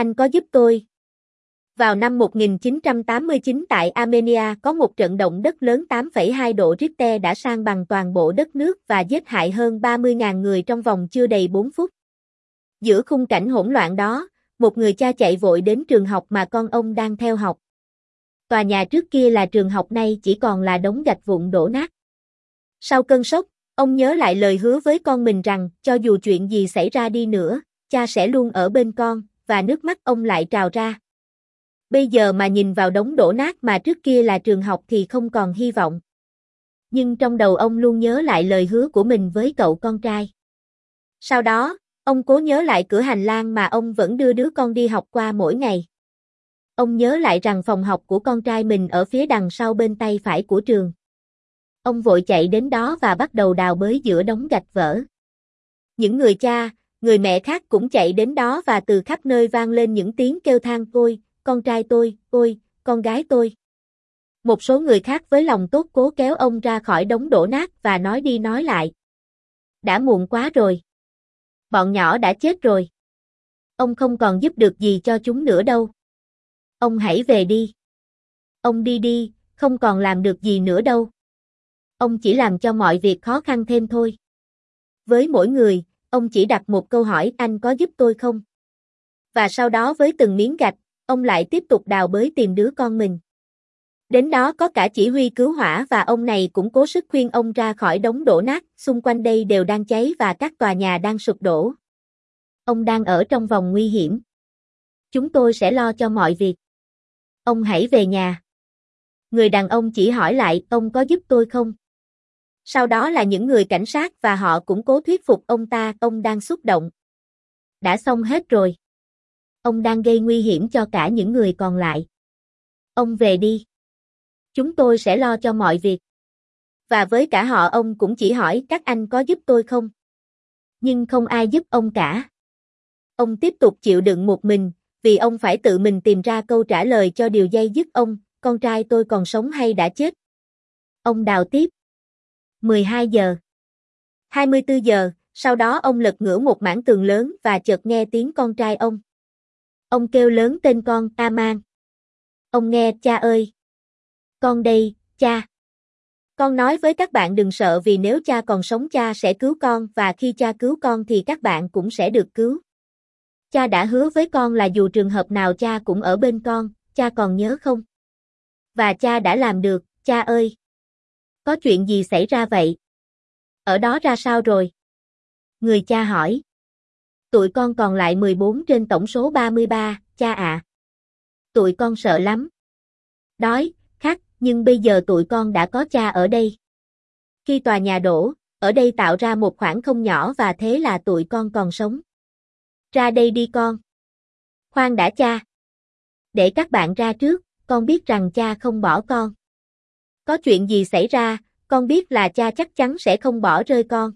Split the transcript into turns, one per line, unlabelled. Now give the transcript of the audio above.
anh có giúp tôi. Vào năm 1989 tại Armenia có một trận động đất lớn 8,2 độ Richter đã sang bằng toàn bộ đất nước và giết hại hơn 30.000 người trong vòng chưa đầy 4 phút. Giữa khung cảnh hỗn loạn đó, một người cha chạy vội đến trường học mà con ông đang theo học. Tòa nhà trước kia là trường học nay chỉ còn là đống gạch vụn đổ nát. Sau cơn sốc, ông nhớ lại lời hứa với con mình rằng, cho dù chuyện gì xảy ra đi nữa, cha sẽ luôn ở bên con, và nước mắt ông lại trào ra. Bây giờ mà nhìn vào đống đổ nát mà trước kia là trường học thì không còn hy vọng. Nhưng trong đầu ông luôn nhớ lại lời hứa của mình với cậu con trai. Sau đó, ông cố nhớ lại cửa hành lang mà ông vẫn đưa đứa con đi học qua mỗi ngày. Ông nhớ lại rằng phòng học của con trai mình ở phía đằng sau bên tay phải của trường. Ông vội chạy đến đó và bắt đầu đào bới giữa đống gạch vỡ. Những người cha, người mẹ khác cũng chạy đến đó và từ khắp nơi vang lên những tiếng kêu than ôi, con trai tôi, ôi, con gái tôi. Một số người khác với lòng tốt cố kéo ông ra khỏi đống đổ nát và nói đi nói lại. Đã muộn quá rồi. Bọn nhỏ đã chết rồi. Ông không còn giúp được gì cho chúng nữa đâu. Ông hãy về đi. Ông đi đi, không còn làm được gì nữa đâu. Ông chỉ làm cho mọi việc khó khăn thêm thôi. Với mỗi người, ông chỉ đặt một câu hỏi anh có giúp tôi không? Và sau đó với từng miếng gạch, ông lại tiếp tục đào bới tìm đứa con mình. Đến đó có cả chỉ huy cứu hỏa và ông này cũng cố sức khuyên ông ra khỏi đống đổ nát, xung quanh đây đều đang cháy và các tòa nhà đang sụp đổ. Ông đang ở trong vòng nguy hiểm. Chúng tôi sẽ lo cho mọi việc. Ông hãy về nhà. Người đàn ông chỉ hỏi lại, ông có giúp tôi không? Sau đó là những người cảnh sát và họ cũng cố thuyết phục ông ta, ông đang xúc động. Đã xong hết rồi. Ông đang gây nguy hiểm cho cả những người còn lại. Ông về đi. Chúng tôi sẽ lo cho mọi việc. Và với cả họ ông cũng chỉ hỏi các anh có giúp tôi không? Nhưng không ai giúp ông cả. Ông tiếp tục chịu đựng một mình, vì ông phải tự mình tìm ra câu trả lời cho điều dây dứt ông, con trai tôi còn sống hay đã chết. Ông đào tiếp. 12 giờ. 24 giờ, sau đó ông lật ngửa một mảng tường lớn và chợt nghe tiếng con trai ông. Ông kêu lớn tên con, Aman. Ông nghe, cha ơi. Con đây, cha. Con nói với các bạn đừng sợ vì nếu cha còn sống cha sẽ cứu con và khi cha cứu con thì các bạn cũng sẽ được cứu. Cha đã hứa với con là dù trường hợp nào cha cũng ở bên con, cha còn nhớ không? Và cha đã làm được, cha ơi. Có chuyện gì xảy ra vậy? Ở đó ra sao rồi? Người cha hỏi. Tụi con còn lại 14 trên tổng số 33, cha ạ. Tụi con sợ lắm. Đói, khát, nhưng bây giờ tụi con đã có cha ở đây. Khi tòa nhà đổ, ở đây tạo ra một khoảng không nhỏ và thế là tụi con còn sống. Ra đây đi con. Khoan đã cha. Để các bạn ra trước, con biết rằng cha không bỏ con. Có chuyện gì xảy ra, con biết là cha chắc chắn sẽ không bỏ rơi con.